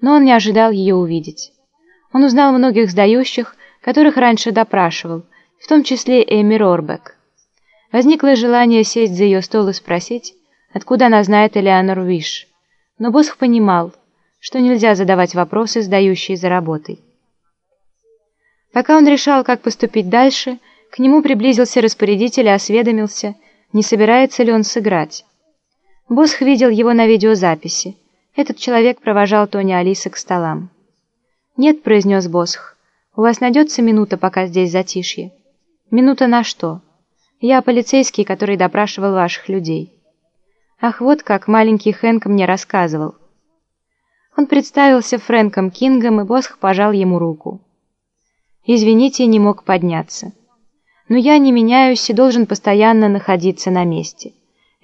но он не ожидал ее увидеть. Он узнал многих сдающих, которых раньше допрашивал, в том числе Эми Рорбек. Возникло желание сесть за ее стол и спросить, откуда она знает Элеонор Виш, но Босх понимал, что нельзя задавать вопросы, сдающие за работой. Пока он решал, как поступить дальше, к нему приблизился распорядитель и осведомился, не собирается ли он сыграть. Босх видел его на видеозаписи. Этот человек провожал Тони Алисы к столам. «Нет», — произнес Босх, — «у вас найдется минута, пока здесь затишье». «Минута на что?» «Я полицейский, который допрашивал ваших людей». «Ах, вот как маленький Хэнк мне рассказывал». Он представился Фрэнком Кингом, и Босх пожал ему руку. «Извините, не мог подняться. Но я не меняюсь и должен постоянно находиться на месте.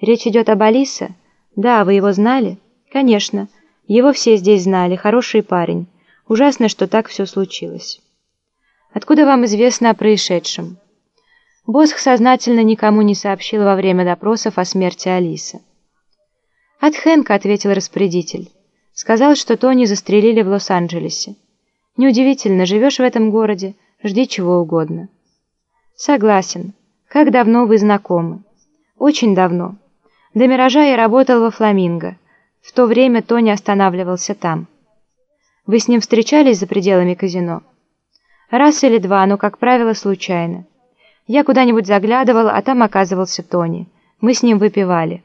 Речь идет об Алисе? Да, вы его знали? Конечно. Его все здесь знали, хороший парень. Ужасно, что так все случилось. Откуда вам известно о происшедшем? Босх сознательно никому не сообщил во время допросов о смерти Алисы. «От Хэнка», — ответил распорядитель. Сказал, что Тони застрелили в Лос-Анджелесе. Неудивительно, живешь в этом городе, жди чего угодно. Согласен. Как давно вы знакомы? Очень давно. До «Миража» я работал во «Фламинго». В то время Тони останавливался там. Вы с ним встречались за пределами казино? Раз или два, но, как правило, случайно. Я куда-нибудь заглядывал, а там оказывался Тони. Мы с ним выпивали.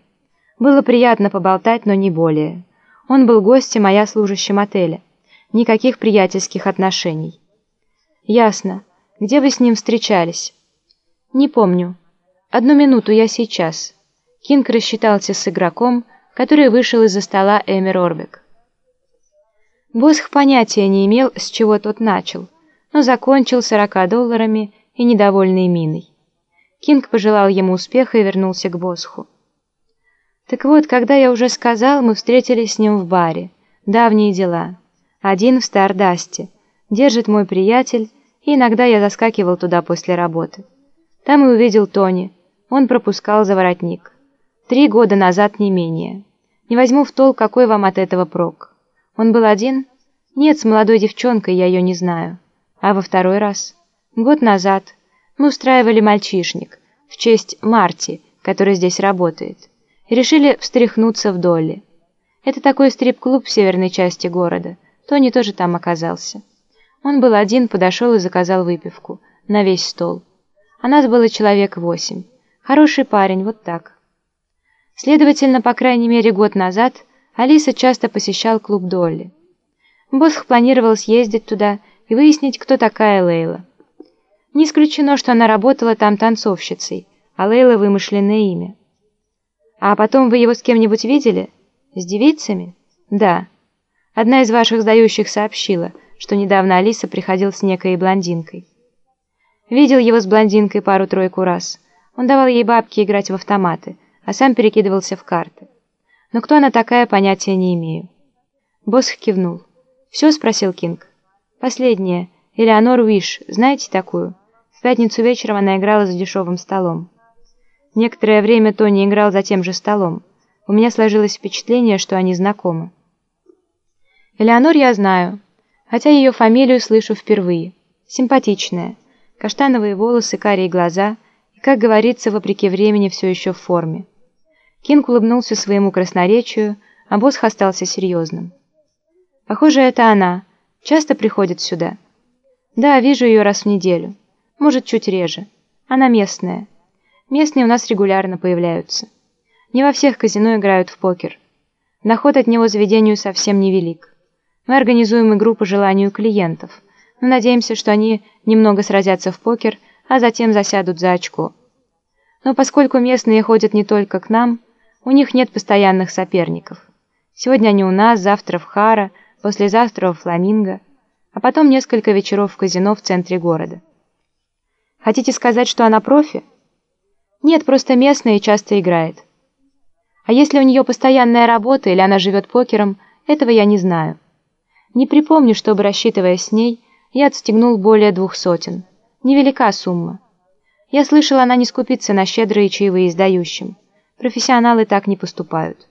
Было приятно поболтать, но не более. Он был гостем, а я служащим отеля. Никаких приятельских отношений. Ясно. Где вы с ним встречались? Не помню. Одну минуту, я сейчас. Кинг рассчитался с игроком, который вышел из-за стола Эмер Орбек. Босх понятия не имел, с чего тот начал, но закончил 40 долларами и недовольной миной. Кинг пожелал ему успеха и вернулся к Босху. Так вот, когда я уже сказал, мы встретились с ним в баре. Давние дела. Один в Стардасте. Держит мой приятель, и иногда я заскакивал туда после работы. Там и увидел Тони. Он пропускал за воротник. Три года назад не менее. Не возьму в толк, какой вам от этого прок. Он был один? Нет, с молодой девчонкой, я ее не знаю. А во второй раз? Год назад. Мы устраивали мальчишник в честь Марти, который здесь работает. И решили встряхнуться в Долли. Это такой стрип-клуб в северной части города. Тони тоже там оказался. Он был один, подошел и заказал выпивку. На весь стол. А нас было человек восемь. Хороший парень, вот так. Следовательно, по крайней мере год назад Алиса часто посещал клуб Долли. Босх планировал съездить туда и выяснить, кто такая Лейла. Не исключено, что она работала там танцовщицей, а Лейла – вымышленное имя. А потом вы его с кем-нибудь видели? С девицами? Да. Одна из ваших сдающих сообщила, что недавно Алиса приходил с некой блондинкой. Видел его с блондинкой пару-тройку раз. Он давал ей бабки играть в автоматы, а сам перекидывался в карты. Но кто она такая, понятия не имею. Босх кивнул. «Все?» — спросил Кинг. «Последнее. Элеонор Уиш. Знаете такую? В пятницу вечером она играла за дешевым столом. Некоторое время Тони играл за тем же столом. У меня сложилось впечатление, что они знакомы. Элеонор я знаю, хотя ее фамилию слышу впервые. Симпатичная. Каштановые волосы, карие глаза и, как говорится, вопреки времени все еще в форме. Кинг улыбнулся своему красноречию, а Босх остался серьезным. «Похоже, это она. Часто приходит сюда?» «Да, вижу ее раз в неделю. Может, чуть реже. Она местная. Местные у нас регулярно появляются. Не во всех казино играют в покер. Доход от него заведению совсем невелик. Мы организуем игру по желанию клиентов, но надеемся, что они немного сразятся в покер, а затем засядут за очко. Но поскольку местные ходят не только к нам, у них нет постоянных соперников. Сегодня они у нас, завтра в Хара, послезавтра в Фламинго, а потом несколько вечеров в казино в центре города. Хотите сказать, что она профи? Нет, просто местная и часто играет. А если у нее постоянная работа или она живет покером, этого я не знаю. Не припомню, чтобы, рассчитывая с ней, я отстегнул более двух сотен. Невелика сумма. Я слышал, она не скупится на щедрые чаевые издающим. Профессионалы так не поступают.